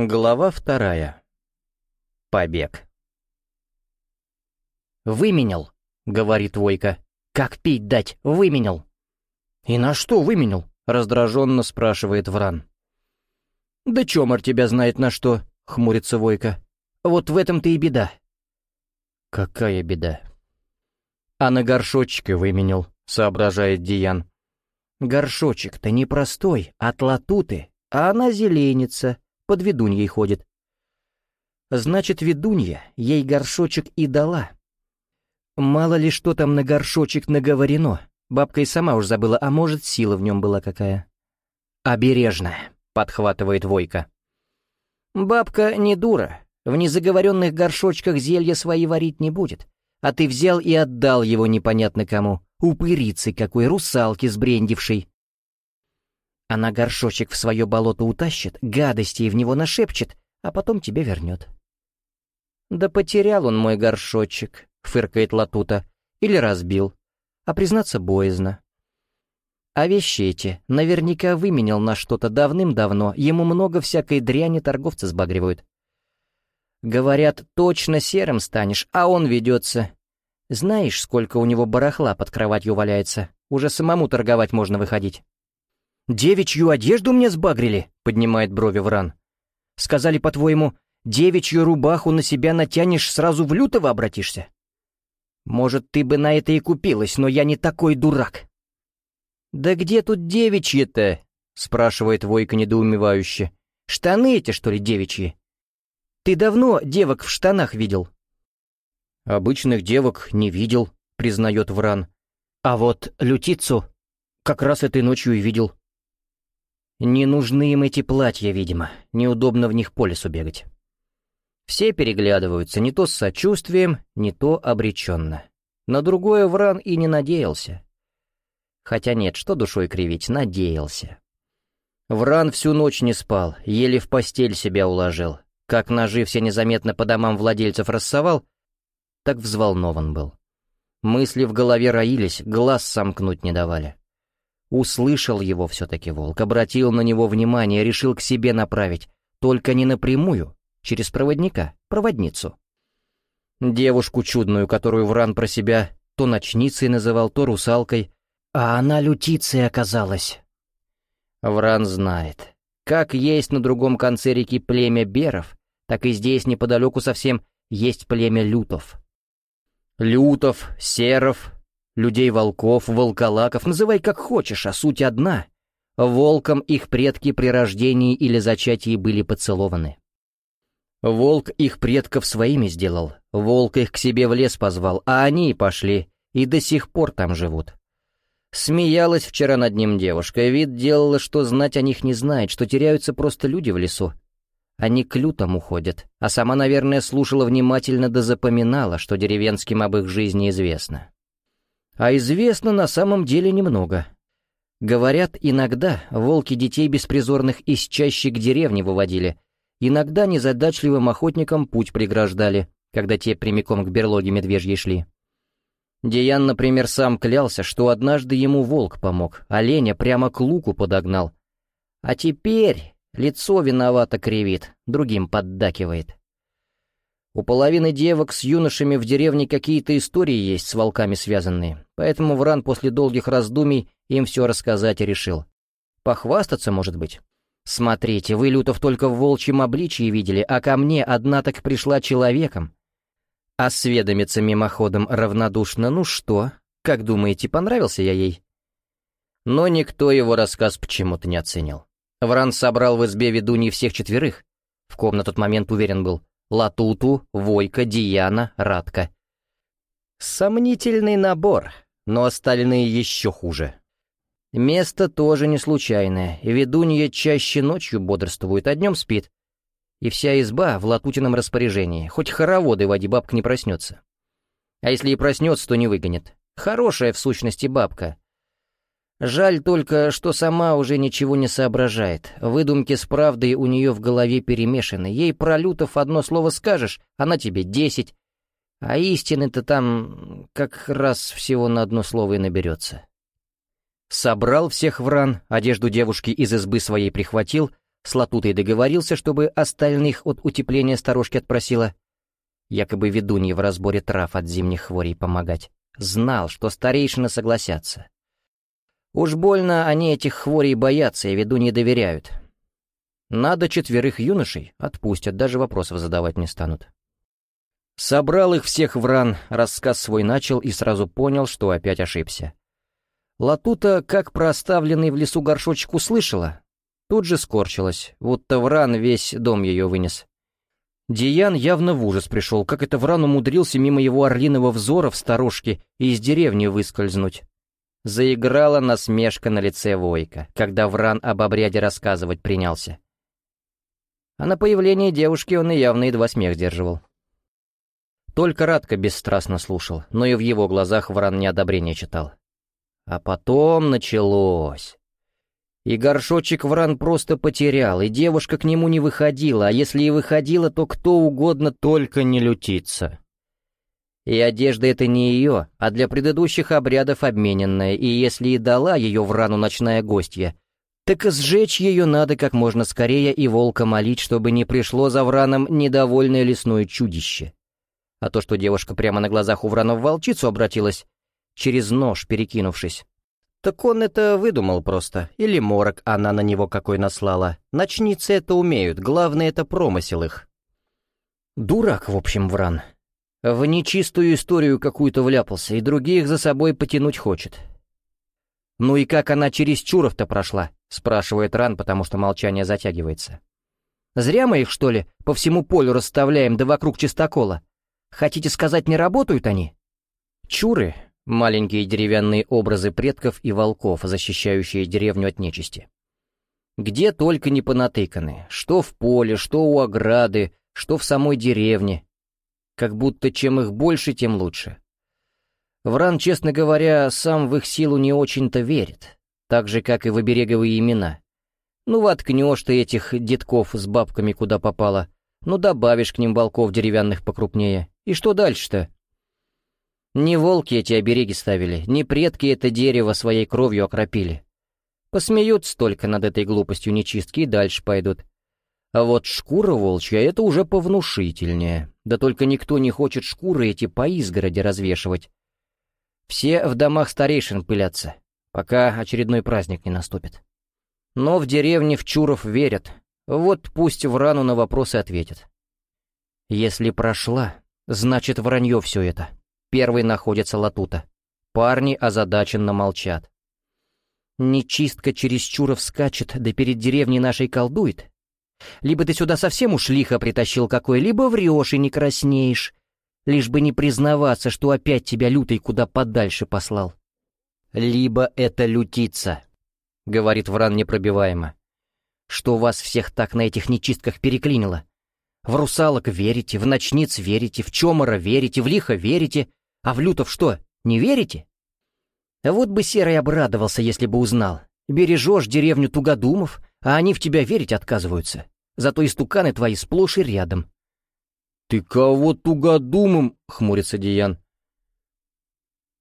Глава вторая. Побег. «Выменял», — говорит Войка. «Как пить дать? Выменял». «И на что выменял?» — раздраженно спрашивает Вран. «Да чёмор тебя знает на что», — хмурится Войка. «Вот в этом-то и беда». «Какая беда?» «А на горшочке выменял», — соображает Диан. «Горшочек-то не простой, от латуты, а она зеленится, под ведуньей ходит. Значит, ведунья ей горшочек и дала. Мало ли что там на горшочек наговорено. Бабка и сама уж забыла, а может, сила в нем была какая. «Обережная», — подхватывает Войка. «Бабка не дура. В незаговоренных горшочках зелья свои варить не будет. А ты взял и отдал его непонятно кому. Упырицы какой, русалки сбрендившей. Она горшочек в свое болото утащит, гадостей в него нашепчет, а потом тебе вернет. «Да потерял он мой горшочек», — фыркает Латута, — «или разбил. А признаться боязно». А вещи эти наверняка выменял на что-то давным-давно, ему много всякой дряни торговцы сбагривают. Говорят, точно серым станешь, а он ведется. Знаешь, сколько у него барахла под кроватью валяется? Уже самому торговать можно выходить. «Девичью одежду мне сбагрили?» — поднимает брови Вран. «Сказали, по-твоему, девичью рубаху на себя натянешь, сразу в лютого обратишься?» «Может, ты бы на это и купилась, но я не такой дурак». «Да где тут девичьи-то?» — спрашивает Войка недоумевающе. «Штаны эти, что ли, девичьи? Ты давно девок в штанах видел?» «Обычных девок не видел», — признает Вран. «А вот лютицу как раз этой ночью и видел». Не нужны им эти платья, видимо, неудобно в них по лесу бегать. Все переглядываются, не то с сочувствием, не то обреченно. На другое Вран и не надеялся. Хотя нет, что душой кривить, надеялся. Вран всю ночь не спал, еле в постель себя уложил. Как ножи все незаметно по домам владельцев рассовал, так взволнован был. Мысли в голове роились, глаз сомкнуть не давали. Услышал его все-таки волк, обратил на него внимание, решил к себе направить, только не напрямую, через проводника, проводницу. Девушку чудную, которую Вран про себя то ночницей называл, то русалкой, а она лютицей оказалась. Вран знает. Как есть на другом конце реки племя беров, так и здесь неподалеку совсем есть племя лютов. Лютов, серов, Людей-волков, волколаков, называй как хочешь, а суть одна. Волком их предки при рождении или зачатии были поцелованы. Волк их предков своими сделал, волк их к себе в лес позвал, а они и пошли, и до сих пор там живут. Смеялась вчера над ним девушка, вид делала, что знать о них не знает, что теряются просто люди в лесу. Они к лютам уходят, а сама, наверное, слушала внимательно да запоминала, что деревенским об их жизни известно. А известно на самом деле немного. Говорят, иногда волки детей беспризорных из чаще к деревне выводили, иногда незадачливым охотникам путь преграждали, когда те прямиком к берлоге медвежьей шли. Деян, например, сам клялся, что однажды ему волк помог, оленя прямо к луку подогнал. А теперь лицо виновато кривит, другим поддакивает. У половины девок с юношами в деревне какие-то истории есть с волками связанные, поэтому Вран после долгих раздумий им все рассказать решил. Похвастаться, может быть? Смотрите, вы Лютов только в волчьем обличии видели, а ко мне одна так пришла человеком. Осведомиться мимоходом равнодушно, ну что, как думаете, понравился я ей? Но никто его рассказ почему-то не оценил. Вран собрал в избе ведуньи всех четверых. В ком на тот момент уверен был, Латуту, Войка, Диана, Радка. Сомнительный набор, но остальные еще хуже. Место тоже не случайное, ведунья чаще ночью бодрствует, а днем спит. И вся изба в Латутином распоряжении, хоть хороводы води бабка не проснется. А если и проснется, то не выгонит. Хорошая в сущности бабка, Жаль только, что сама уже ничего не соображает. Выдумки с правдой у нее в голове перемешаны. Ей про Лютов одно слово скажешь, она тебе десять. А истины-то там как раз всего на одно слово и наберется. Собрал всех вран, одежду девушки из избы своей прихватил, с Латутой договорился, чтобы остальных от утепления сторожки отпросила. Якобы ведунье в разборе трав от зимних хворей помогать. Знал, что старейшины согласятся. Уж больно они этих хворей боятся и ведунье доверяют. Надо четверых юношей, отпустят, даже вопросов задавать не станут. Собрал их всех в ран, рассказ свой начал и сразу понял, что опять ошибся. Латута, как проставленный в лесу горшочек, услышала. Тут же скорчилась, будто Вран весь дом ее вынес. Диан явно в ужас пришел, как это Вран умудрился мимо его орлиного взора в сторожке и из деревни выскользнуть. Заиграла насмешка на лице Войка, когда Вран об обряде рассказывать принялся. А на появление девушки он и явно едва смех сдерживал. Только Радко бесстрастно слушал, но и в его глазах Вран неодобрение читал. А потом началось. И горшочек Вран просто потерял, и девушка к нему не выходила, а если и выходила, то кто угодно только не лютиться. И одежда это не ее, а для предыдущих обрядов обмененная, и если и дала ее в рану ночная гостья, так сжечь ее надо как можно скорее и волка молить, чтобы не пришло за Враном недовольное лесное чудище. А то, что девушка прямо на глазах у Врана в волчицу обратилась, через нож перекинувшись. Так он это выдумал просто, или морок она на него какой наслала. Ночницы это умеют, главное это промысел их. Дурак, в общем, Вран. В нечистую историю какую-то вляпался, и других за собой потянуть хочет. «Ну и как она через Чуров-то прошла?» — спрашивает Ран, потому что молчание затягивается. «Зря мы их, что ли, по всему полю расставляем, да вокруг чистокола? Хотите сказать, не работают они?» Чуры Маленькие деревянные образы предков и волков, защищающие деревню от нечисти. Где только не понатыканы, что в поле, что у ограды, что в самой деревне. Как будто чем их больше, тем лучше. Вран, честно говоря, сам в их силу не очень-то верит, так же, как и в обереговые имена. Ну, воткнешь ты этих детков с бабками куда попало, ну, добавишь к ним волков деревянных покрупнее. И что дальше-то? Не волки эти обереги ставили, не предки это дерево своей кровью окропили. Посмеются только над этой глупостью нечистки и дальше пойдут. А вот шкура волчья — это уже повнушительнее. Да только никто не хочет шкуры эти по изгороди развешивать. Все в домах старейшин пылятся, пока очередной праздник не наступит. Но в деревне в Чуров верят. Вот пусть в рану на вопросы ответят. Если прошла, значит вранье все это. Первый находится Латута. Парни озадаченно молчат. Нечистка через Чуров скачет, да перед деревней нашей колдует. Либо ты сюда совсем уж лихо притащил какой, либо врешь и не краснеешь, лишь бы не признаваться, что опять тебя лютый куда подальше послал. Либо это лютица, — говорит Вран непробиваемо. Что вас всех так на этих нечистках переклинило? В русалок верите, в ночниц верите, в чомора верите, в лихо верите, а в Лютов что, не верите? Вот бы Серый обрадовался, если бы узнал. Бережешь деревню Тугодумов, а они в тебя верить отказываются. Зато истуканы твои сплошь и рядом. «Ты кого тугодумом?» — хмурится Диан.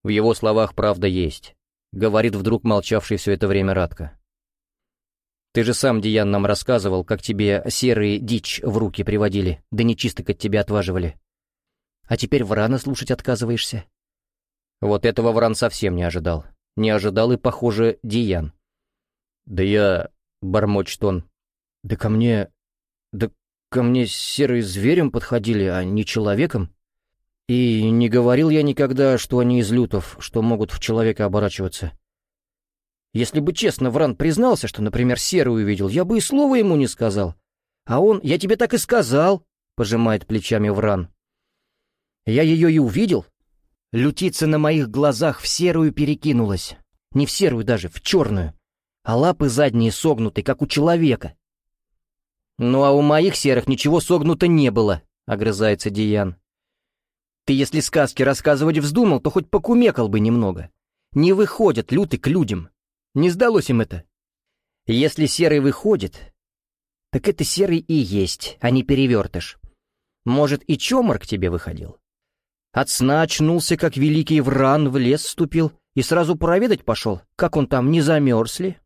В его словах правда есть, — говорит вдруг молчавший все это время Радко. Ты же сам, Диан, нам рассказывал, как тебе серые дичь в руки приводили, да нечисток от тебя отваживали. А теперь Врана слушать отказываешься?» Вот этого Вран совсем не ожидал. Не ожидал и, похоже, Диан. «Да я...» — бормочет он. «Да ко мне... Да ко мне серые зверем подходили, а не человеком. И не говорил я никогда, что они из лютов, что могут в человека оборачиваться. Если бы честно Вран признался, что, например, серый увидел, я бы и слова ему не сказал. А он, я тебе так и сказал, — пожимает плечами Вран. Я ее и увидел. Лютица на моих глазах в серую перекинулась. Не в серую даже, в черную. А лапы задние согнуты, как у человека. «Ну а у моих серых ничего согнуто не было», — огрызается Диан. «Ты если сказки рассказывать вздумал, то хоть покумекал бы немного. Не выходят люты к людям. Не сдалось им это. Если серый выходит, так это серый и есть, а не перевертыш. Может, и чомор к тебе выходил? От сна очнулся, как великий вран, в лес вступил и сразу проведать пошел, как он там, не замерз ли?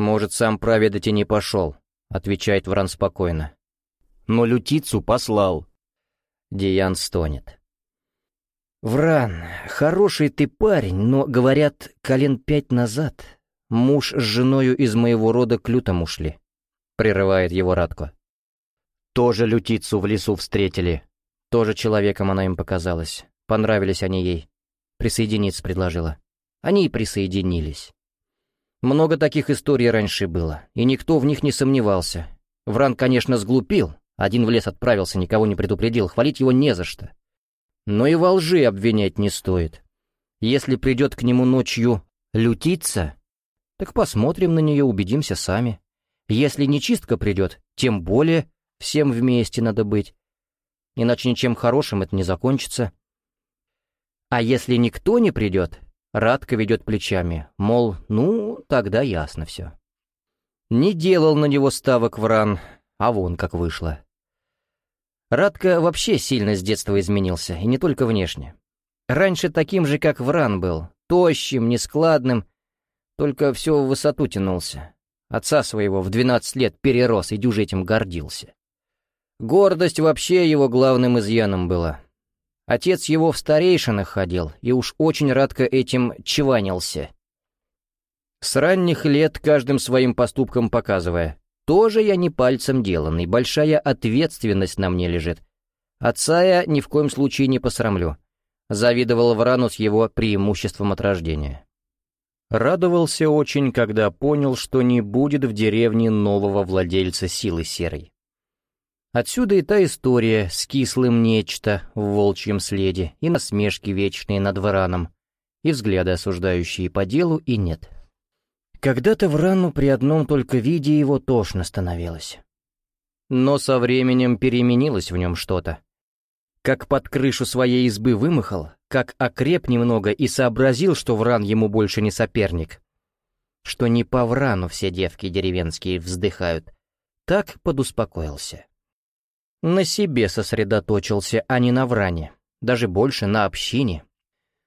Может, сам проведать и не пошел. отвечает Вран спокойно. «Но лютицу послал». Диан стонет. «Вран, хороший ты парень, но, говорят, колен пять назад муж с женою из моего рода к лютому ушли», — прерывает его Радко. «Тоже лютицу в лесу встретили. Тоже человеком она им показалась. Понравились они ей. Присоединиться предложила. Они и присоединились. Много таких историй раньше было, и никто в них не сомневался. Вран, конечно, сглупил, один в лес отправился, никого не предупредил, хвалить его не за что. Но и во лжи обвинять не стоит. Если придет к нему ночью лютиться, так посмотрим на нее, убедимся сами. Если нечистка придет, тем более всем вместе надо быть. Иначе ничем хорошим это не закончится. А если никто не придет, Радко ведет плечами, мол, ну, тогда ясно все. Не делал на него ставок Вран, а вон как вышло. Радко вообще сильно с детства изменился, и не только внешне. Раньше таким же, как Вран был, тощим, нескладным, только все в высоту тянулся. Отца своего в двенадцать лет перерос и дюже этим гордился. Гордость вообще его главным изъяном была. Отец его в старейшинах ходил, и уж очень радко этим чванился. С ранних лет каждым своим поступком показывая, тоже я не пальцем деланный, большая ответственность на мне лежит. Отца я ни в коем случае не посрамлю. Завидовал Врану с его преимуществом от рождения. Радовался очень, когда понял, что не будет в деревне нового владельца силы серой. Отсюда и та история с кислым нечто в волчьем следе, и насмешки вечные над Враном, и взгляды осуждающие по делу и нет. Когда-то Врану при одном только виде его тошно становилось. Но со временем переменилось в нем что-то. Как под крышу своей избы вымахал, как окреп немного и сообразил, что Вран ему больше не соперник. Что не по Врану все девки деревенские вздыхают. Так подуспокоился. На себе сосредоточился, а не на вране. Даже больше на общине.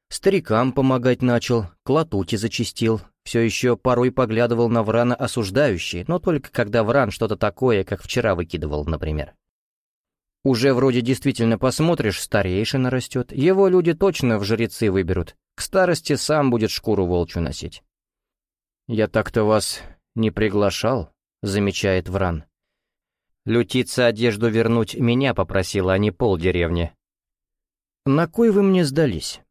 Старикам помогать начал, к латути зачистил. Все еще порой поглядывал на Врана осуждающий, но только когда Вран что-то такое, как вчера выкидывал, например. Уже вроде действительно посмотришь, старейшина растет, его люди точно в жрецы выберут. К старости сам будет шкуру волчью носить. «Я так-то вас не приглашал», — замечает Вран. Лютица одежду вернуть меня попросила, а не пол деревни. «На кой вы мне сдались?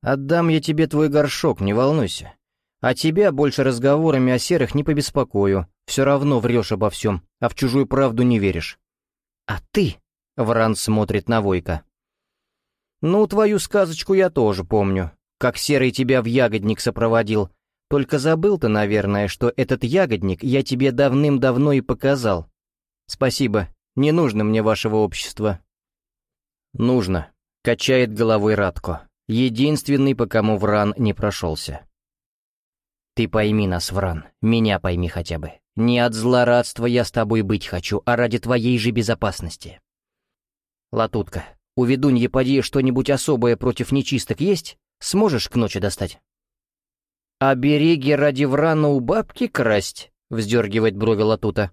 Отдам я тебе твой горшок, не волнуйся. А тебя больше разговорами о серых не побеспокою. Все равно врешь обо всем, а в чужую правду не веришь. А ты...» — Вран смотрит на Войка. «Ну, твою сказочку я тоже помню, как Серый тебя в ягодник сопроводил. Только забыл ты, наверное, что этот ягодник я тебе давным-давно и показал. «Спасибо, не нужно мне вашего общества». «Нужно», — качает головой Радко, единственный, по кому Вран не прошелся. «Ты пойми нас, Вран, меня пойми хотя бы. Не от злорадства я с тобой быть хочу, а ради твоей же безопасности». «Латутка, у ведуньи поди что-нибудь особое против нечисток есть? Сможешь к ночи достать?» «А береги ради Врана у бабки красть?» — вздергивает брови Латута.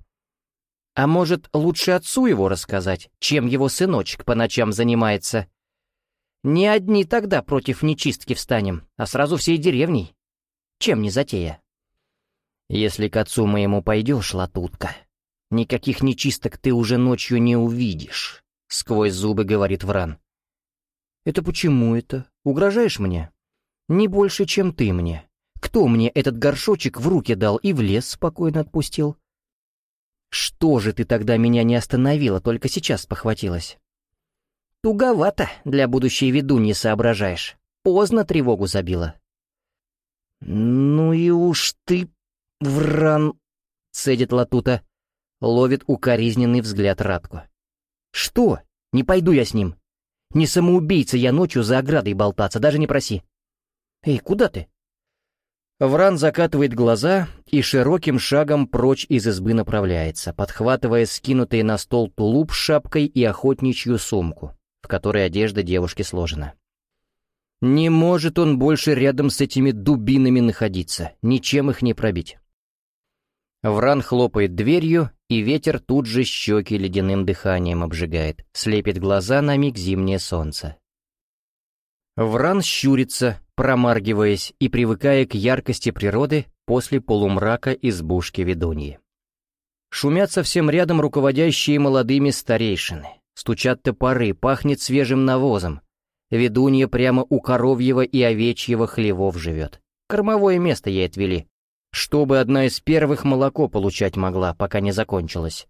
А может, лучше отцу его рассказать, чем его сыночек по ночам занимается? Не одни тогда против нечистки встанем, а сразу всей деревней. Чем не затея? Если к отцу моему пойдешь, латутка, никаких нечисток ты уже ночью не увидишь, — сквозь зубы говорит Вран. Это почему это? Угрожаешь мне? Не больше, чем ты мне. Кто мне этот горшочек в руки дал и в лес спокойно отпустил? Что же ты тогда меня не остановила, только сейчас похватилась? Туговато для будущей ведуньи соображаешь. Поздно тревогу забила. Ну и уж ты, вран, цедит Латута. Ловит укоризненный взгляд Радку. Что? Не пойду я с ним. Не самоубийца я ночью за оградой болтаться, даже не проси. Эй, куда ты? Вран закатывает глаза и широким шагом прочь из избы направляется, подхватывая скинутый на стол тулуп с шапкой и охотничью сумку, в которой одежда девушки сложена. Не может он больше рядом с этими дубинами находиться, ничем их не пробить. Вран хлопает дверью, и ветер тут же щеки ледяным дыханием обжигает, слепит глаза на миг зимнее солнце. Вран щурится, промаргиваясь и привыкая к яркости природы после полумрака избушки ведуньи. Шумят совсем рядом руководящие молодыми старейшины. Стучат топоры, пахнет свежим навозом. Ведунья прямо у коровьего и овечьего хлевов живет. Кормовое место ей отвели, чтобы одна из первых молоко получать могла, пока не закончилось.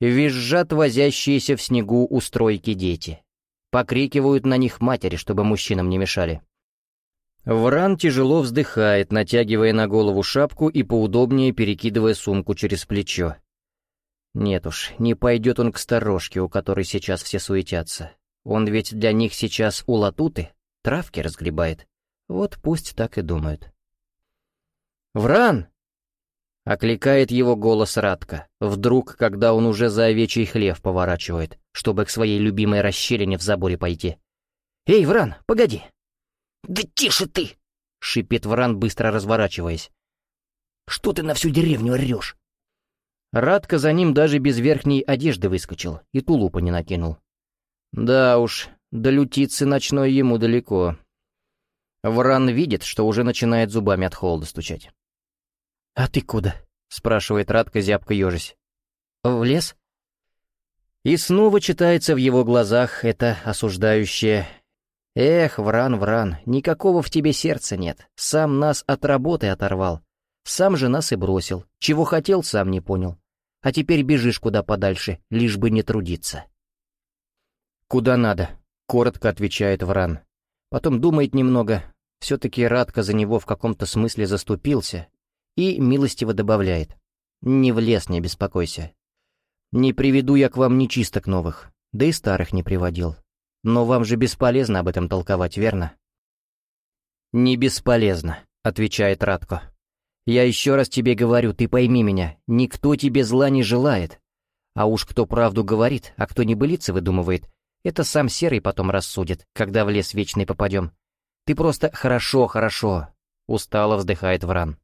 Визжат возящиеся в снегу у стройки дети. Покрикивают на них матери, чтобы мужчинам не мешали. Вран тяжело вздыхает, натягивая на голову шапку и поудобнее перекидывая сумку через плечо. Нет уж, не пойдет он к сторожке, у которой сейчас все суетятся. Он ведь для них сейчас у латуты, травки разгребает. Вот пусть так и думают. «Вран!» — окликает его голос Радка, вдруг, когда он уже за овечий хлев поворачивает, чтобы к своей любимой расщелине в заборе пойти. «Эй, Вран, погоди!» «Да тише ты!» — шипит Вран, быстро разворачиваясь. «Что ты на всю деревню орешь?» Радка за ним даже без верхней одежды выскочил и тулупа не накинул. Да уж, до лютицы ночной ему далеко. Вран видит, что уже начинает зубами от холода стучать. «А ты куда?» — спрашивает Радка, зябко ежись. «В лес?» И снова читается в его глазах это осуждающее «Эх, Вран, Вран, никакого в тебе сердца нет. Сам нас от работы оторвал. Сам же нас и бросил. Чего хотел, сам не понял. А теперь бежишь куда подальше, лишь бы не трудиться». «Куда надо?» — коротко отвечает Вран. Потом думает немного. Все-таки Радка за него в каком-то смысле заступился, и милостиво добавляет. «Не в лес, не беспокойся. Не приведу я к вам ни чисток новых, да и старых не приводил. Но вам же бесполезно об этом толковать, верно?» «Не бесполезно», — отвечает Радко. «Я еще раз тебе говорю, ты пойми меня, никто тебе зла не желает. А уж кто правду говорит, а кто небылицы выдумывает, это сам Серый потом рассудит, когда в лес вечный попадем. Ты просто хорошо, хорошо», — устало вздыхает Вран.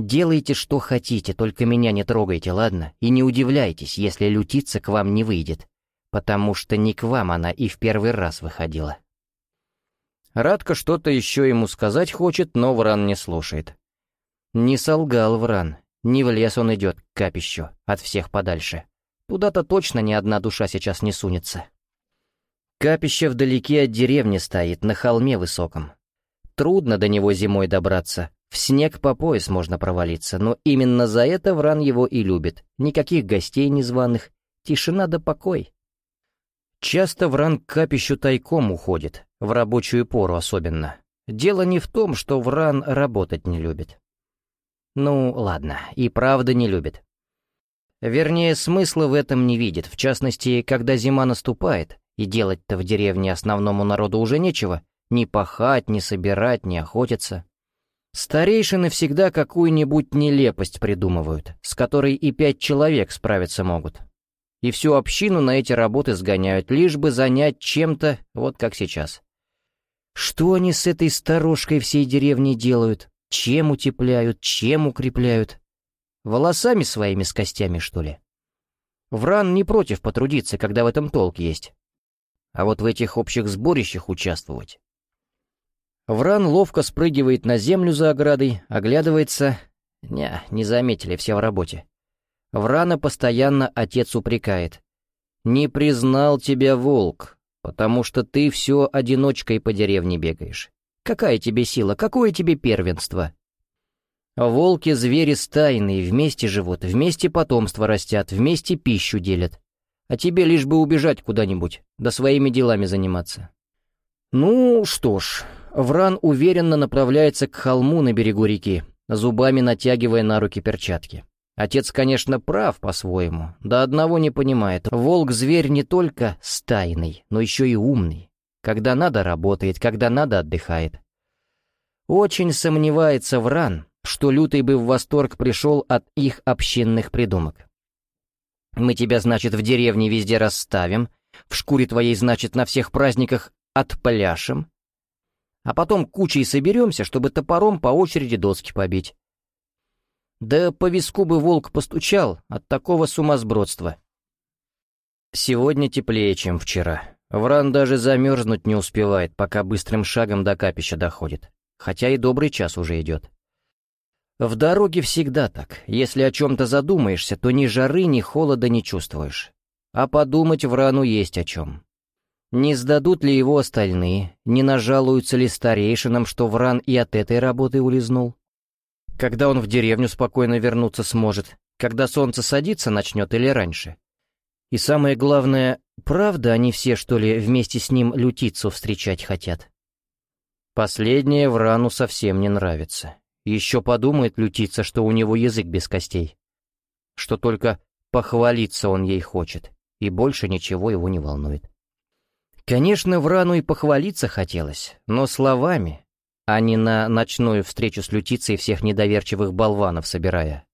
Делайте, что хотите, только меня не трогайте, ладно? И не удивляйтесь, если лютица к вам не выйдет, потому что не к вам она и в первый раз выходила. Радка что-то еще ему сказать хочет, но Вран не слушает. Не солгал Вран, не в лес он идет, к капищу, от всех подальше. Туда-то точно ни одна душа сейчас не сунется. Капище вдалеке от деревни стоит, на холме высоком. Трудно до него зимой добраться, в снег по пояс можно провалиться, но именно за это Вран его и любит. Никаких гостей незваных, тишина да покой. Часто Вран к капищу тайком уходит, в рабочую пору особенно. Дело не в том, что Вран работать не любит. Ну, ладно, и правда не любит. Вернее, смысла в этом не видит, в частности, когда зима наступает, и делать-то в деревне основному народу уже нечего, ни пахать, ни собирать, ни охотиться. Старейшины всегда какую-нибудь нелепость придумывают, с которой и пять человек справиться могут. И всю общину на эти работы сгоняют, лишь бы занять чем-то, вот как сейчас. Что они с этой сторожкой всей деревни делают? Чем утепляют, чем укрепляют? Волосами своими с костями, что ли? Вран не против потрудиться, когда в этом толк есть. А вот в этих общих сборищах участвовать Вран ловко спрыгивает на землю за оградой, оглядывается. Не, не заметили, все в работе. Врана постоянно отец упрекает. «Не признал тебя волк, потому что ты все одиночкой по деревне бегаешь. Какая тебе сила, какое тебе первенство?» Волки — звери стайные, вместе живут, вместе потомство растят, вместе пищу делят. А тебе лишь бы убежать куда-нибудь, да своими делами заниматься. Ну, что ж, Вран уверенно направляется к холму на берегу реки, зубами натягивая на руки перчатки. Отец, конечно, прав по-своему, да одного не понимает. Волк-зверь не только стайный, но еще и умный. Когда надо, работает, когда надо, отдыхает. Очень сомневается Вран, что Лютый бы в восторг пришел от их общинных придумок. «Мы тебя, значит, в деревне везде расставим, в шкуре твоей, значит, на всех праздниках отпляшем, а потом кучей соберемся, чтобы топором по очереди доски побить. Да по виску бы волк постучал от такого сумасбродства. Сегодня теплее, чем вчера. Вран даже замерзнуть не успевает, пока быстрым шагом до капища доходит. Хотя и добрый час уже идет. В дороге всегда так. Если о чем-то задумаешься, то ни жары, ни холода не чувствуешь. А подумать Врану есть о чем. Не сдадут ли его остальные, не нажалуются ли старейшинам, что Вран и от этой работы улизнул? Когда он в деревню спокойно вернуться сможет, когда солнце садиться начнет или раньше? И самое главное, правда они все, что ли, вместе с ним лютицу встречать хотят? Последнее Врану совсем не нравится. Еще подумает лютица, что у него язык без костей. Что только похвалиться он ей хочет, и больше ничего его не волнует. Конечно, Врану и похвалиться хотелось, но словами, а не на ночную встречу с лютицей всех недоверчивых болванов собирая.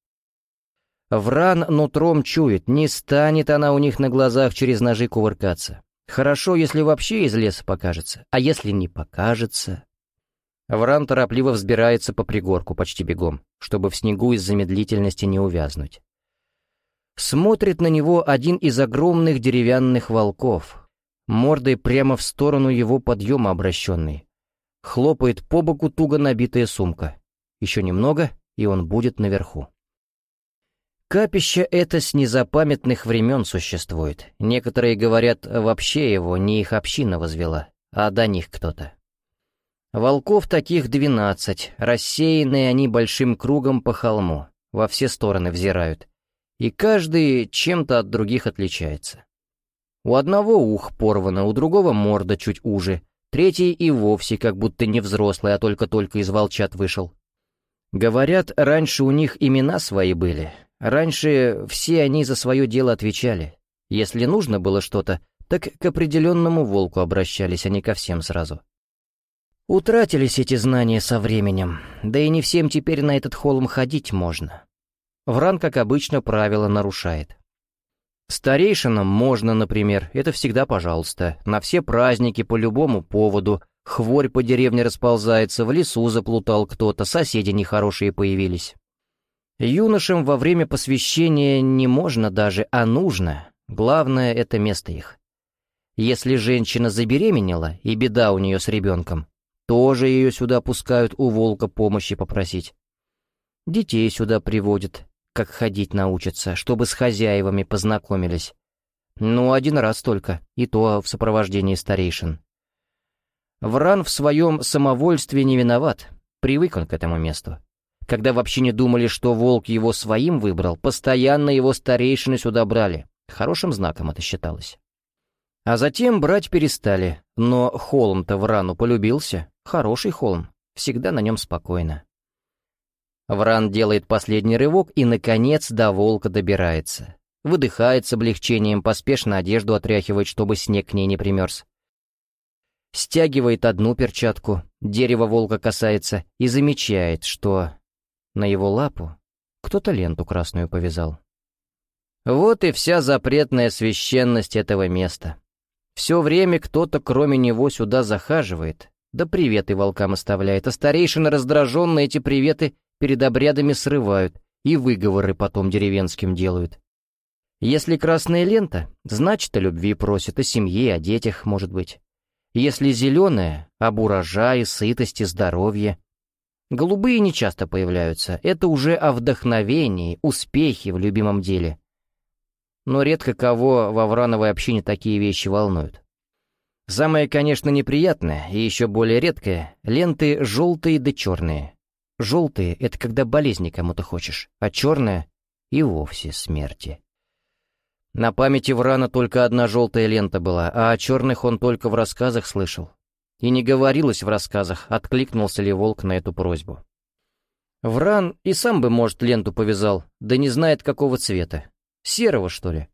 Вран нутром чует, не станет она у них на глазах через ножи кувыркаться. Хорошо, если вообще из леса покажется, а если не покажется... Вран торопливо взбирается по пригорку почти бегом, чтобы в снегу из-за медлительности не увязнуть. Смотрит на него один из огромных деревянных волков, мордой прямо в сторону его подъема обращенный. Хлопает по боку туго набитая сумка. Еще немного, и он будет наверху. Капище это с незапамятных времен существует. Некоторые говорят, вообще его не их община возвела, а до них кто-то. Волков таких двенадцать, рассеянные они большим кругом по холму, во все стороны взирают. И каждый чем-то от других отличается. У одного ух порвано, у другого морда чуть уже, третий и вовсе как будто не взрослый, а только-только из волчат вышел. Говорят, раньше у них имена свои были, Раньше все они за свое дело отвечали. Если нужно было что-то, так к определенному волку обращались, а не ко всем сразу. Утратились эти знания со временем, да и не всем теперь на этот холм ходить можно. Вран, как обычно, правила нарушает. Старейшинам можно, например, это всегда пожалуйста, на все праздники по любому поводу, хворь по деревне расползается, в лесу заплутал кто-то, соседи нехорошие появились. Юношам во время посвящения не можно даже, а нужно. Главное — это место их. Если женщина забеременела, и беда у нее с ребенком, тоже ее сюда пускают у волка помощи попросить. Детей сюда приводят, как ходить научатся, чтобы с хозяевами познакомились. Ну, один раз только, и то в сопровождении старейшин. Вран в своем самовольстве не виноват, привык он к этому месту. Когда вообще не думали, что волк его своим выбрал, постоянно его старейшины сюда брали. Хорошим знаком это считалось. А затем брать перестали, но холм-то в рану полюбился. Хороший холм, всегда на нем спокойно. Вран делает последний рывок и, наконец, до волка добирается. Выдыхает с облегчением, поспешно одежду отряхивает, чтобы снег к ней не примерз. Стягивает одну перчатку, дерево волка касается и замечает, что на его лапу кто-то ленту красную повязал. Вот и вся запретная священность этого места. Все время кто-то кроме него сюда захаживает, да приветы волкам оставляет, а старейшины раздраженно эти приветы перед обрядами срывают и выговоры потом деревенским делают. Если красная лента, значит, о любви просит, о семье, о детях, может быть. Если зеленая, об урожае, сытости, здоровье. Голубые не часто появляются, это уже о вдохновении, успехе в любимом деле. Но редко кого во Врановой общине такие вещи волнуют. Самое, конечно, неприятное и еще более редкое — ленты желтые да черные. Желтые — это когда болезни кому-то хочешь, а черная — и вовсе смерти. На памяти Врана только одна желтая лента была, а о черных он только в рассказах слышал. И не говорилось в рассказах, откликнулся ли волк на эту просьбу. Вран и сам бы, может, ленту повязал, да не знает какого цвета. Серого, что ли?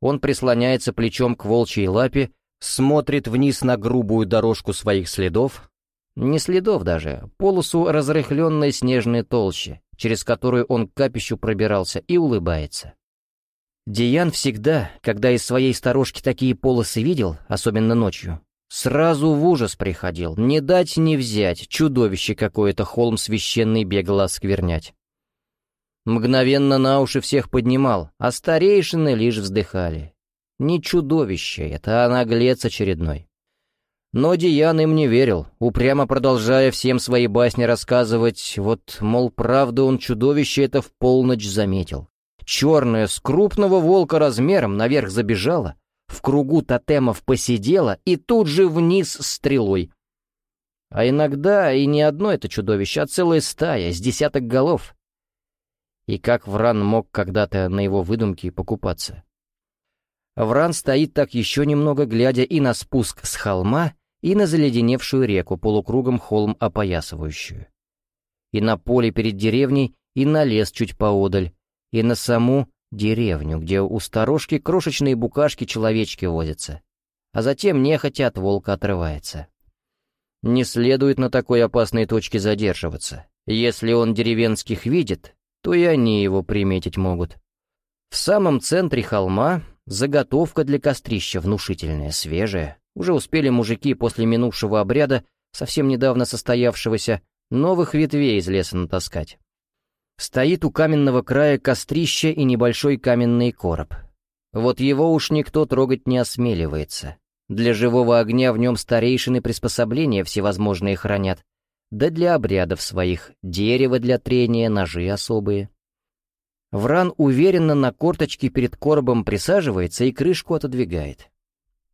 Он прислоняется плечом к волчьей лапе, смотрит вниз на грубую дорожку своих следов. Не следов даже, полосу разрыхленной снежной толщи, через которую он к капищу пробирался, и улыбается. Диан всегда, когда из своей сторожки такие полосы видел, особенно ночью, Сразу в ужас приходил, не дать не взять, чудовище какое-то холм священный бегало осквернять. Мгновенно на уши всех поднимал, а старейшины лишь вздыхали. Не чудовище это, а наглец очередной. Но Диан им не верил, упрямо продолжая всем свои басни рассказывать, вот, мол, правда он чудовище это в полночь заметил. Черная с крупного волка размером наверх забежала, в кругу тотемов посидела и тут же вниз стрелой. А иногда и не одно это чудовище, а целая стая, с десяток голов. И как Вран мог когда-то на его выдумки покупаться? Вран стоит так еще немного, глядя и на спуск с холма, и на заледеневшую реку, полукругом холм опоясывающую. И на поле перед деревней, и на лес чуть поодаль, и на саму деревню, где у сторожки крошечные букашки-человечки возятся, а затем нехотя от волка отрывается. Не следует на такой опасной точке задерживаться. Если он деревенских видит, то и они его приметить могут. В самом центре холма заготовка для кострища внушительная, свежая. Уже успели мужики после минувшего обряда, совсем недавно состоявшегося, новых ветвей из леса натаскать. Стоит у каменного края кострище и небольшой каменный короб. Вот его уж никто трогать не осмеливается. Для живого огня в нем старейшины приспособления всевозможные хранят, да для обрядов своих, дерево для трения, ножи особые. Вран уверенно на корточке перед коробом присаживается и крышку отодвигает.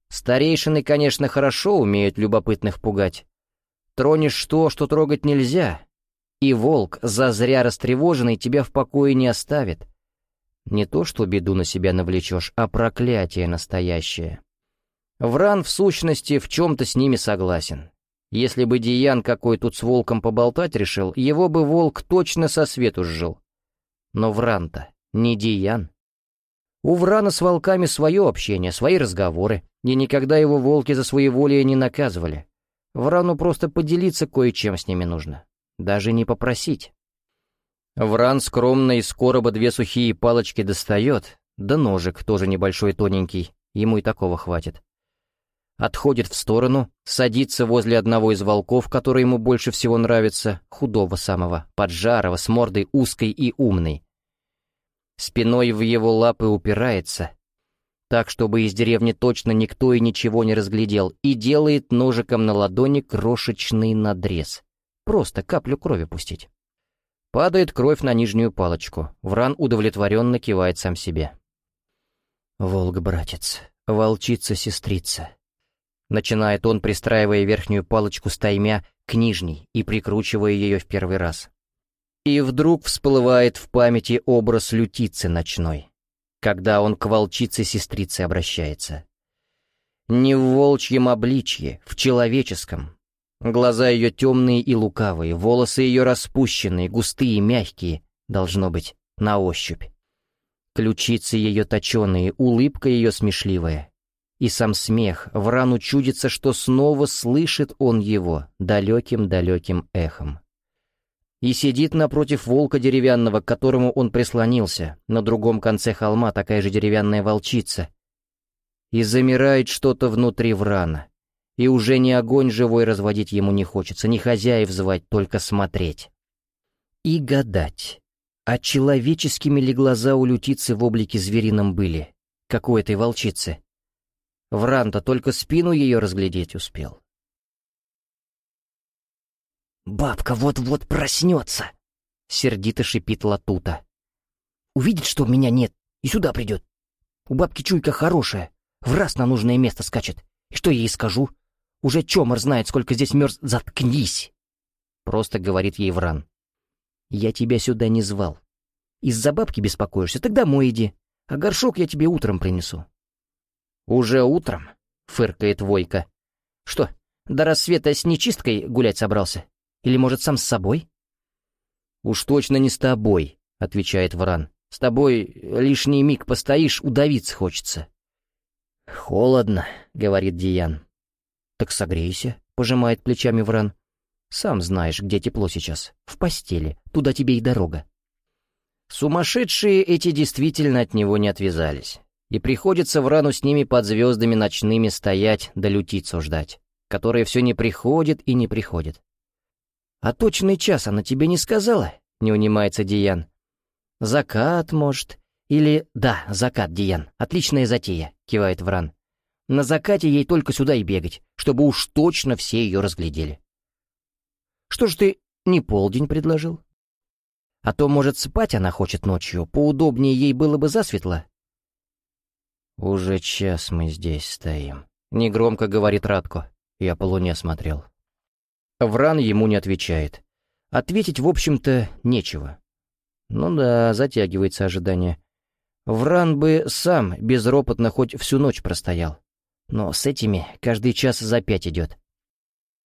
Старейшины, конечно, хорошо умеют любопытных пугать. Тронешь то, что трогать нельзя, и волк, зазря растревоженный, тебя в покое не оставит. Не то, что беду на себя навлечешь, а проклятие настоящее. Вран, в сущности, в чем-то с ними согласен. Если бы Диан какой тут с волком поболтать решил, его бы волк точно со свету сжил. Но Вран-то не Диан. У Врана с волками свое общение, свои разговоры, и никогда его волки за своеволие не наказывали. Врану просто поделиться кое-чем с ними нужно даже не попросить. Вран скромно из короба две сухие палочки достает, да ножик тоже небольшой тоненький, ему и такого хватит. Отходит в сторону, садится возле одного из волков, который ему больше всего нравится, худого самого, поджарого, с мордой узкой и умной. Спиной в его лапы упирается, так, чтобы из деревни точно никто и ничего не разглядел, и делает ножиком на ладони крошечный надрез. Просто каплю крови пустить. Падает кровь на нижнюю палочку. Вран удовлетворенно кивает сам себе. «Волк-братец, волчица-сестрица». Начинает он, пристраивая верхнюю палочку стаймя к нижней и прикручивая ее в первый раз. И вдруг всплывает в памяти образ лютицы ночной, когда он к волчице-сестрице обращается. Не в волчьем обличье, в человеческом, Глаза ее темные и лукавые, волосы ее распущенные, густые, мягкие, должно быть, на ощупь. Ключицы ее точеные, улыбка ее смешливая. И сам смех, в рану чудится, что снова слышит он его далеким-далеким эхом. И сидит напротив волка деревянного, к которому он прислонился, на другом конце холма такая же деревянная волчица. И замирает что-то внутри врана и уже ни огонь живой разводить ему не хочется, ни хозяев звать, только смотреть. И гадать, а человеческими ли глаза у лютицы в облике зверином были, как у этой волчицы? Вранта только спину ее разглядеть успел. «Бабка вот-вот проснется!» — сердито шипит Латута. «Увидит, что меня нет, и сюда придет. У бабки чуйка хорошая, в раз на нужное место скачет. И что я ей скажу? Уже Чомар знает, сколько здесь мерз... Заткнись!» Просто говорит ей Вран. «Я тебя сюда не звал. Из-за бабки беспокоишься, тогда домой иди, а горшок я тебе утром принесу». «Уже утром?» — фыркает Войка. «Что, до рассвета с нечисткой гулять собрался? Или, может, сам с собой?» «Уж точно не с тобой», — отвечает Вран. «С тобой лишний миг постоишь, удавиться хочется». «Холодно», — говорит Диан. «Так согрейся», — пожимает плечами Вран. «Сам знаешь, где тепло сейчас. В постели. Туда тебе и дорога». Сумасшедшие эти действительно от него не отвязались. И приходится Врану с ними под звездами ночными стоять да лютицу ждать, которая все не приходит и не приходит. «А точный час она тебе не сказала?» — не унимается Диан. Закат, может. Или... Да, закат, Диан. Отличная затея, кивает Вран. На закате ей только сюда и бегать, чтобы уж точно все ее разглядели. Что ж ты не полдень предложил? А то, может, спать она хочет ночью, поудобнее ей было бы засветло. Уже час мы здесь стоим. Негромко говорит Радко. Я по луне смотрел. Вран ему не отвечает. Ответить, в общем-то, нечего. Ну да, затягивается ожидание. Вран бы сам безропотно хоть всю ночь простоял. Но с этими каждый час за пять идет.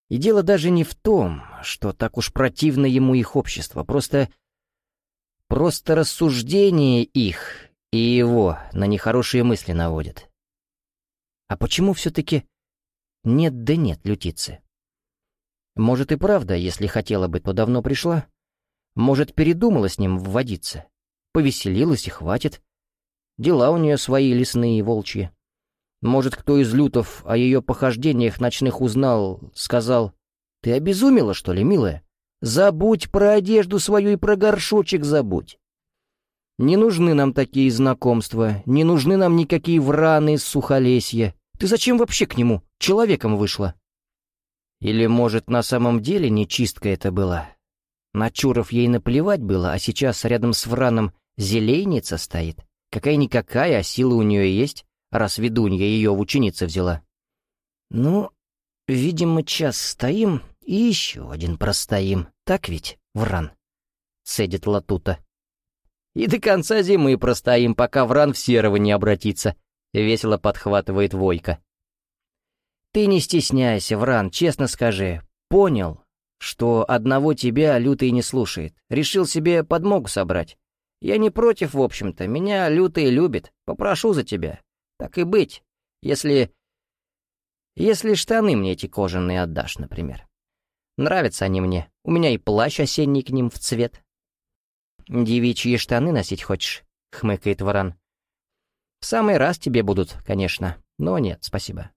И дело даже не в том, что так уж противно ему их общество, просто... Просто рассуждение их и его на нехорошие мысли наводит. А почему все-таки нет да нет лютицы? Может и правда, если хотела бы, то давно пришла? Может, передумала с ним вводиться? Повеселилась и хватит. Дела у нее свои лесные и волчьи. Может, кто из лютов о ее похождениях ночных узнал, сказал, «Ты обезумела, что ли, милая? Забудь про одежду свою и про горшочек забудь». Не нужны нам такие знакомства, не нужны нам никакие враны из сухолесья. Ты зачем вообще к нему человеком вышла? Или, может, на самом деле нечистка это была? На Чуров ей наплевать было, а сейчас рядом с Враном зелейница стоит. Какая-никакая, а сила у нее есть, раз ведунья ее в ученицы взяла. Ну, видимо, час стоим и еще один простоим. Так ведь, Вран? Цедит Латута. И до конца зимы простоим, пока Вран в серого не обратится. Весело подхватывает Войка. Ты не стесняйся, Вран, честно скажи. Понял, что одного тебя Лютый не слушает. Решил себе подмогу собрать. Я не против, в общем-то. Меня Лютый любит. Попрошу за тебя. Так и быть. Если... Если штаны мне эти кожаные отдашь, например. Нравятся они мне. У меня и плащ осенний к ним в цвет. «Девичьи штаны носить хочешь?» — хмыкает Варан. «В самый раз тебе будут, конечно, но нет, спасибо.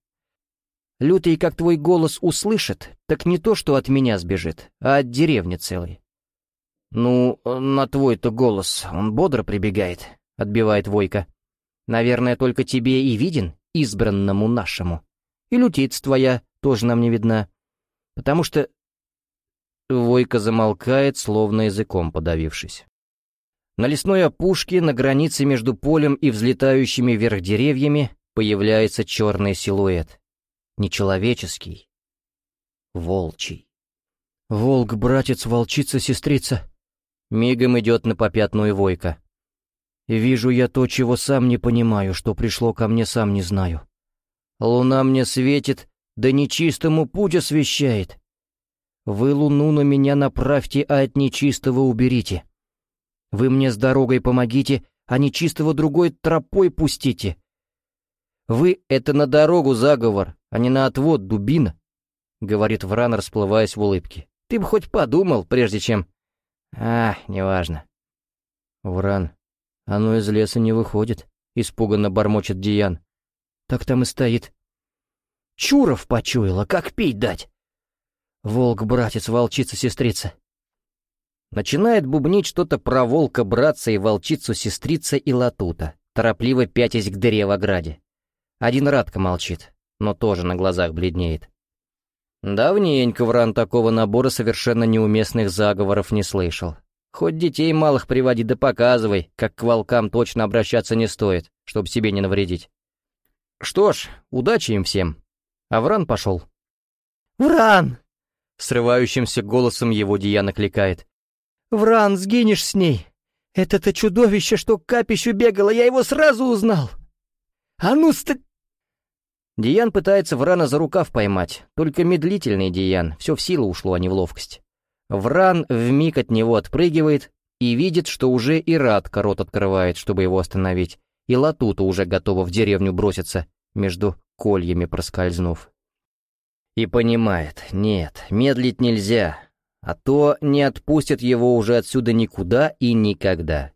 Лютый, как твой голос услышит, так не то, что от меня сбежит, а от деревни целой. «Ну, на твой-то голос он бодро прибегает», — отбивает Войка. «Наверное, только тебе и виден, избранному нашему. И лютица твоя тоже нам не видна. Потому что...» Войка замолкает, словно языком подавившись. На лесной опушке, на границе между полем и взлетающими вверх деревьями, появляется черный силуэт нечеловеческий, волчий. «Волк, братец, волчица, сестрица!» Мигом идет на попятную Войка. «И вижу я то, чего сам не понимаю, что пришло ко мне, сам не знаю. Луна мне светит, да нечистому путь освещает. Вы луну на меня направьте, а от нечистого уберите. Вы мне с дорогой помогите, а нечистого другой тропой пустите. Вы — это на дорогу заговор, а не на отвод, дубина», — говорит Вран, расплываясь в улыбке. «Ты бы хоть подумал, прежде чем...» «А, неважно». «Вран, оно из леса не выходит», — испуганно бормочет Диан. «Так там и стоит». «Чуров почуяла, как пить дать?» «Волк, братец, волчица, сестрица». Начинает бубнить что-то про волка, братца и волчицу, сестрица и латута, торопливо пятясь к дыре в ограде. Один Радко молчит, но тоже на глазах бледнеет. Давненько Вран такого набора совершенно неуместных заговоров не слышал. Хоть детей малых приводи да показывай, как к волкам точно обращаться не стоит, чтобы себе не навредить. Что ж, удачи им всем. А Вран пошел. «Вран!» Срывающимся голосом его Дияна кликает. «Вран, сгинешь с ней! Это-то чудовище, что к капищу бегало, я его сразу узнал! А ну, ст...» Диан пытается Врана за рукав поймать, только медлительный Диан, все в силу ушло, а не в ловкость. Вран вмиг от него отпрыгивает и видит, что уже и Рад корот открывает, чтобы его остановить, и Латута уже готова в деревню броситься, между кольями проскользнув. И понимает, нет, медлить нельзя, а то не отпустят его уже отсюда никуда и никогда.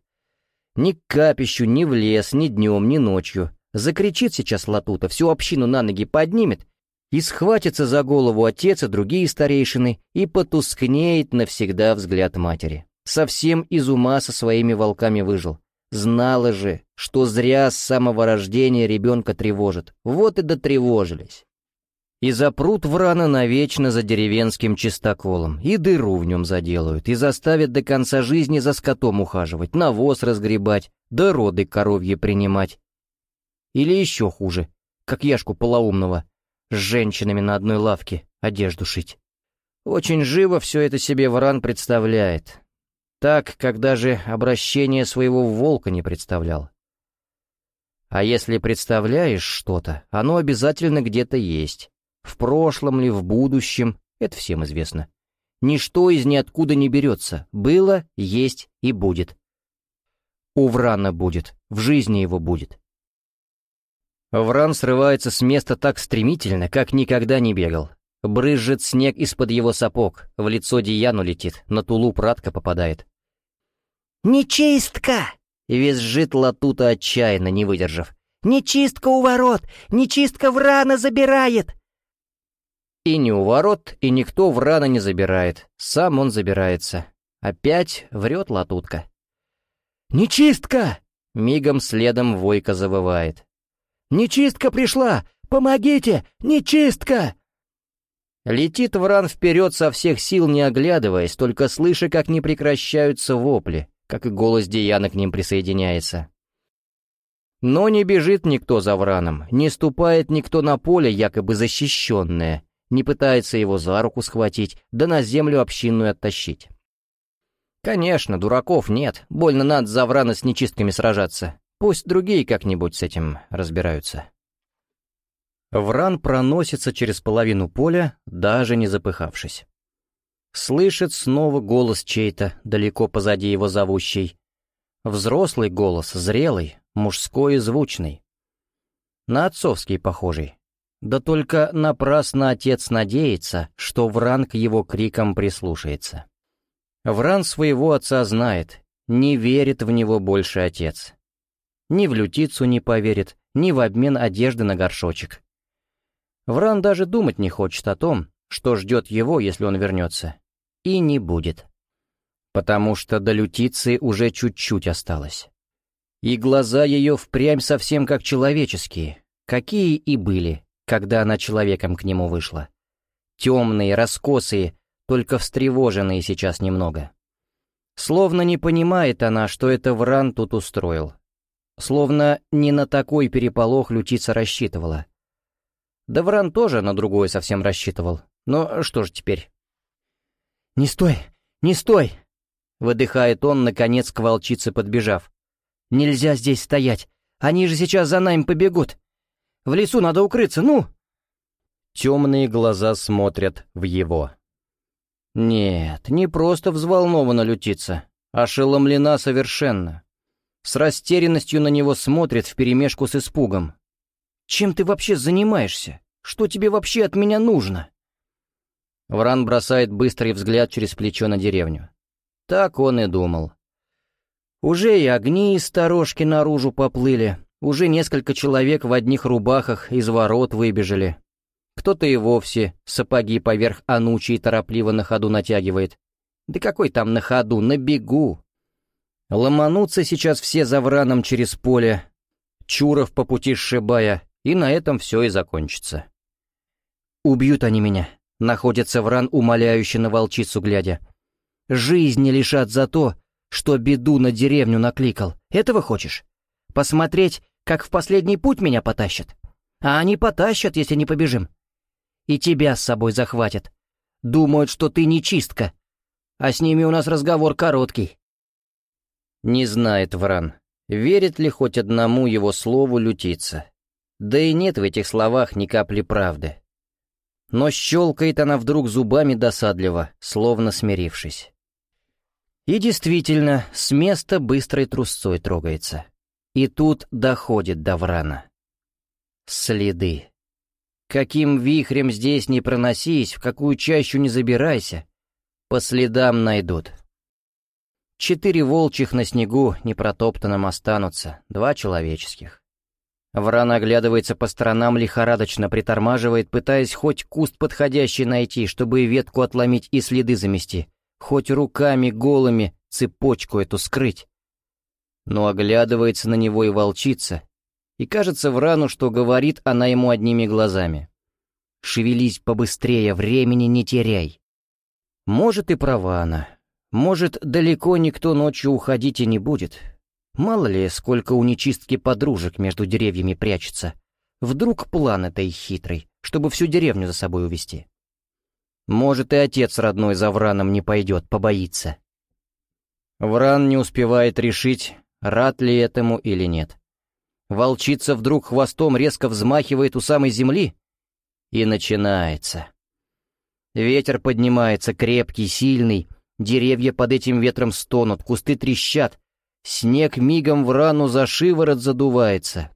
Ни к капищу, ни в лес, ни днем, ни ночью, Закричит сейчас Латута, всю общину на ноги поднимет, и схватится за голову отец и другие старейшины, и потускнеет навсегда взгляд матери. Совсем из ума со своими волками выжил. Знала же, что зря с самого рождения ребенка тревожит. Вот и дотревожились. И запрут врана навечно за деревенским чистоколом, и дыру в нем заделают, и заставят до конца жизни за скотом ухаживать, навоз разгребать, да роды коровьи принимать. Или еще хуже, как Яшку полоумного, с женщинами на одной лавке одежду шить. Очень живо все это себе Вран представляет. Так, когда же обращение своего волка не представлял. А если представляешь что-то, оно обязательно где-то есть. В прошлом ли, в будущем, это всем известно. Ничто из ниоткуда не берется. Было, есть и будет. У Врана будет, в жизни его будет. Вран срывается с места так стремительно, как никогда не бегал. Брызжет снег из-под его сапог, в лицо Дияну летит, на тулуп Радка попадает. «Нечистка!» — визжит Латута отчаянно, не выдержав. «Нечистка у ворот! Нечистка Врана забирает!» И не у ворот, и никто Врана не забирает. Сам он забирается. Опять врет Латутка. «Нечистка!» — мигом следом Войка завывает. «Нечистка пришла! Помогите! Нечистка!» Летит Вран вперед со всех сил, не оглядываясь, только слыша, как не прекращаются вопли, как и голос Диана к ним присоединяется. Но не бежит никто за Враном, не ступает никто на поле, якобы защищенное, не пытается его за руку схватить, да на землю общинную оттащить. Конечно, дураков нет, больно надо за Врана с нечистками сражаться. Пусть другие как-нибудь с этим разбираются. Вран проносится через половину поля, даже не запыхавшись. Слышит снова голос чей-то, далеко позади его зовущий. Взрослый голос, зрелый, мужской и звучный. На отцовский похожий. Да только напрасно отец надеется, что Вран к его крикам прислушается. Вран своего отца знает, не верит в него больше отец. Ни в лютицу не поверит, ни в обмен одежды на горшочек. Вран даже думать не хочет о том, что ждет его, если он вернется. И не будет. Потому что до лютицы уже чуть-чуть осталось. И глаза ее впрямь совсем как человеческие, какие и были, когда она человеком к нему вышла. Темные, раскосые, только встревоженные сейчас немного. Словно не понимает она, что это Вран тут устроил. Словно не на такой переполох лютица рассчитывала. Давран тоже на другое совсем рассчитывал. Но что же теперь? «Не стой! Не стой!» Выдыхает он, наконец, к волчице подбежав. «Нельзя здесь стоять! Они же сейчас за нами побегут! В лесу надо укрыться, ну!» Темные глаза смотрят в его. Нет, не просто взволнованно лютица, ошеломлена совершенно. С растерянностью на него смотрит вперемешку с испугом. Чем ты вообще занимаешься? Что тебе вообще от меня нужно?» Вран бросает быстрый взгляд через плечо на деревню. Так он и думал. Уже и огни из сторожки наружу поплыли, уже несколько человек в одних рубахах из ворот выбежали. Кто-то и вовсе сапоги поверх анучи торопливо на ходу натягивает. Да какой там на ходу, на бегу. Ломанутся сейчас все за враном через поле, Чуров по пути сшибая, и на этом все и закончится. «Убьют они меня», — находится Вран, умоляюще на волчицу глядя. «Жизни лишат за то, что беду на деревню накликал. Этого хочешь? Посмотреть, как в последний путь меня потащат? А они потащат, если не побежим. И тебя с собой захватят. Думают, что ты нечистка. А с ними у нас разговор короткий». Не знает Вран, верит ли хоть одному его слову лютица. Да и нет в этих словах ни капли правды. Но щелкает она вдруг зубами досадливо, словно смирившись. И действительно, с места быстрой трусцой трогается. И тут доходит до Врана. Следы. Каким вихрем здесь не проносись, в какую чащу не забирайся, по следам найдут. Четыре волчьих на снегу непротоптанном останутся, два человеческих. Вран оглядывается по сторонам, лихорадочно притормаживает, пытаясь хоть куст подходящий найти, чтобы ветку отломить и следы замести, хоть руками голыми цепочку эту скрыть. Но оглядывается на него и волчица, и кажется в рану, что говорит она ему одними глазами. «Шевелись побыстрее, времени не теряй». Может, и права она. Может, далеко никто ночью уходить и не будет. Мало ли, сколько у нечистки подружек между деревьями прячется. Вдруг план этой хитрый, чтобы всю деревню за собой увести. Может, и отец родной за Враном не пойдет, побоится. Вран не успевает решить, рад ли этому или нет. Волчица вдруг хвостом резко взмахивает у самой земли, и начинается. Ветер поднимается крепкий, сильный, деревья под этим ветром стонут, кусты трещат, снег мигом в рану за шиворот задувается.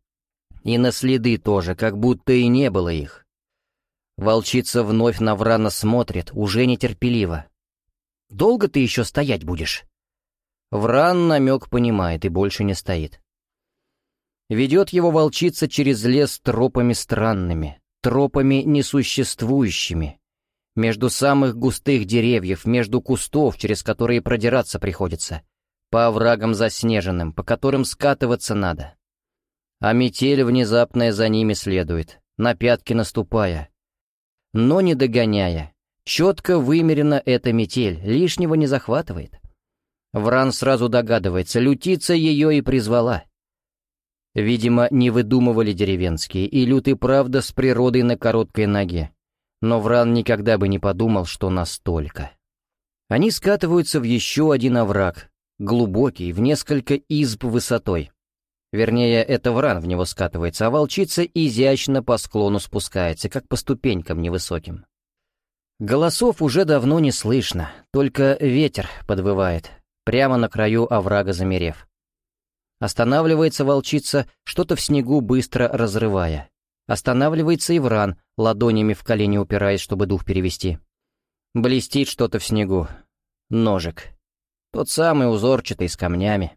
И на следы тоже, как будто и не было их. Волчица вновь на Врана смотрит, уже нетерпеливо. «Долго ты еще стоять будешь?» Вран намек понимает и больше не стоит. Ведет его волчица через лес тропами странными, тропами несуществующими, между самых густых деревьев, между кустов, через которые продираться приходится, по оврагам заснеженным, по которым скатываться надо. А метель внезапная за ними следует, на пятки наступая, но не догоняя. Четко вымерена эта метель, лишнего не захватывает. Вран сразу догадывается, лютица ее и призвала. Видимо, не выдумывали деревенские, и лютый правда с природой на короткой ноге но Вран никогда бы не подумал, что настолько. Они скатываются в еще один овраг, глубокий, в несколько изб высотой. Вернее, это Вран в него скатывается, а волчица изящно по склону спускается, как по ступенькам невысоким. Голосов уже давно не слышно, только ветер подвывает, прямо на краю оврага замерев. Останавливается волчица, что-то в снегу быстро разрывая. Останавливается Ивран, ладонями в колени упираясь, чтобы дух перевести. Блестит что-то в снегу. Ножик. Тот самый узорчатый, с камнями.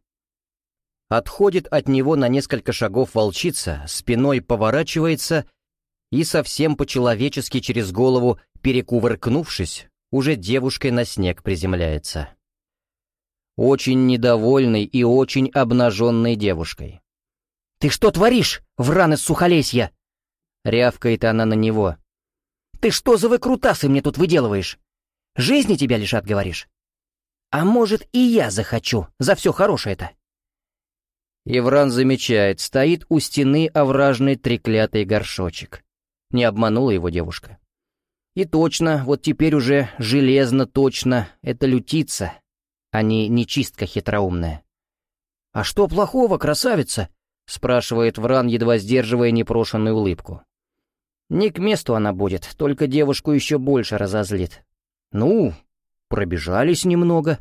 Отходит от него на несколько шагов волчица, спиной поворачивается и совсем по-человечески через голову, перекувыркнувшись, уже девушкой на снег приземляется. Очень недовольной и очень обнаженной девушкой. «Ты что творишь, вран из сухолесья?» Рявкает она на него. «Ты что за выкрутасы мне тут выделываешь? Жизни тебя лишат, говоришь? А может, и я захочу за все хорошее-то?» Ивран замечает, стоит у стены овражный треклятый горшочек. Не обманула его девушка. И точно, вот теперь уже железно точно, это лютица, а не нечистка хитроумная. «А что плохого, красавица?» — спрашивает Вран, едва сдерживая непрошенную улыбку. Не к месту она будет, только девушку еще больше разозлит. Ну, пробежались немного.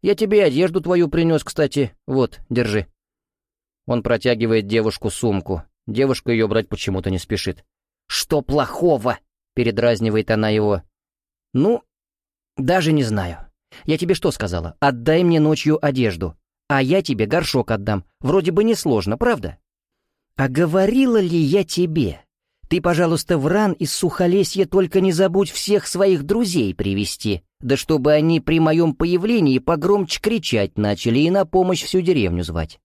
Я тебе одежду твою принес, кстати. Вот, держи. Он протягивает девушку сумку. Девушка ее брать почему-то не спешит. «Что плохого?» — передразнивает она его. «Ну, даже не знаю. Я тебе что сказала? Отдай мне ночью одежду, а я тебе горшок отдам. Вроде бы несложно, правда?» «А говорила ли я тебе, ты, пожалуйста, в ран из Сухолесья только не забудь всех своих друзей привести, да чтобы они при моем появлении погромче кричать начали и на помощь всю деревню звать.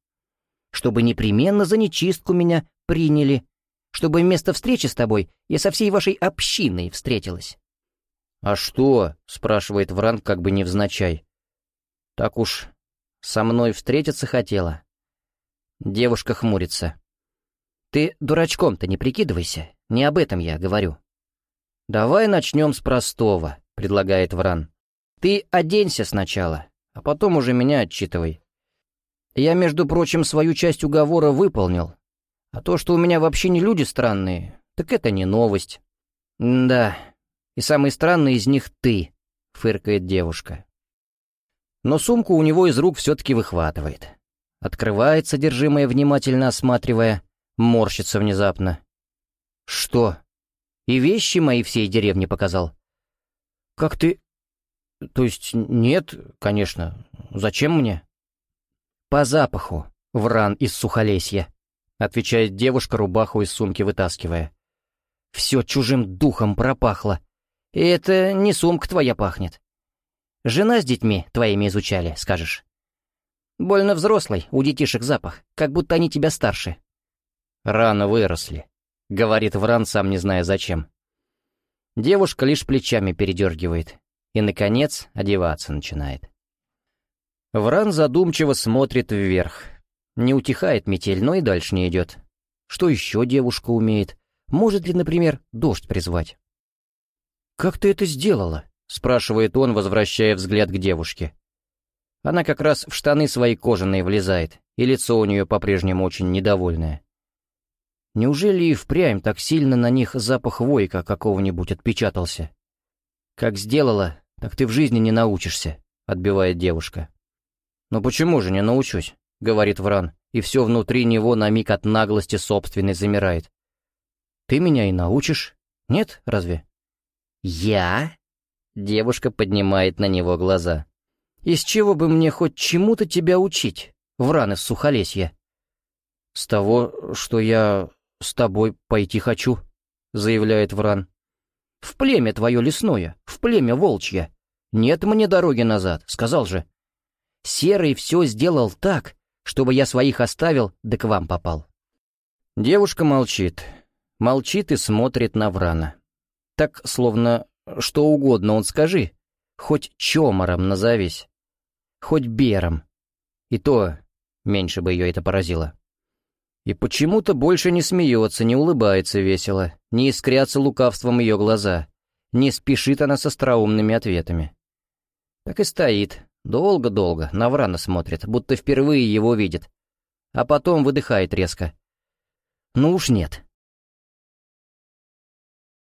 Чтобы непременно за нечистку меня приняли, чтобы вместо встречи с тобой я со всей вашей общиной встретилась». «А что?» — спрашивает Вран как бы невзначай. «Так уж со мной встретиться хотела». Девушка хмурится. Ты дурачком-то не прикидывайся, не об этом я говорю. Давай начнем с простого, предлагает Вран. Ты оденься сначала, а потом уже меня отчитывай. Я, между прочим, свою часть уговора выполнил. А то, что у меня вообще не люди странные, так это не новость. Да, и самый странный из них ты, фыркает девушка. Но сумку у него из рук все-таки выхватывает. Открывает содержимое, внимательно осматривая, Морщится внезапно. «Что? И вещи мои всей деревне показал?» «Как ты...» «То есть нет, конечно. Зачем мне?» «По запаху, вран из сухолесья», — отвечает девушка, рубаху из сумки вытаскивая. «Все чужим духом пропахло. И это не сумка твоя пахнет. Жена с детьми твоими изучали, скажешь. Больно взрослый, у детишек запах, как будто они тебя старше». «Рано выросли», — говорит Вран, сам не зная зачем. Девушка лишь плечами передергивает и, наконец, одеваться начинает. Вран задумчиво смотрит вверх. Не утихает метель, но и дальше не идет. Что еще девушка умеет? Может ли, например, дождь призвать? «Как ты это сделала?» — спрашивает он, возвращая взгляд к девушке. Она как раз в штаны свои кожаные влезает, и лицо у нее по-прежнему очень недовольное. Неужели и впрямь так сильно на них запах войка какого-нибудь отпечатался? «Как сделала, так ты в жизни не научишься», — отбивает девушка. «Ну почему же не научусь?» — говорит Вран, и все внутри него на миг от наглости собственной замирает. «Ты меня и научишь? Нет, разве?» «Я?» — девушка поднимает на него глаза. «Из чего бы мне хоть чему-то тебя учить, Вран из Сухолесья?» «С того, что я «С тобой пойти хочу», — заявляет Вран. «В племя твое лесное, в племя волчье. Нет мне дороги назад, сказал же. Серый все сделал так, чтобы я своих оставил, да к вам попал». Девушка молчит. Молчит и смотрит на Врана. Так, словно что угодно он скажи, хоть чомором назовись, хоть бером. И то меньше бы ее это поразило. И почему-то больше не смеется, не улыбается весело, не искрятся лукавством ее глаза, не спешит она с остроумными ответами. Так и стоит, долго-долго, на смотрит, будто впервые его видит, а потом выдыхает резко. «Ну уж нет,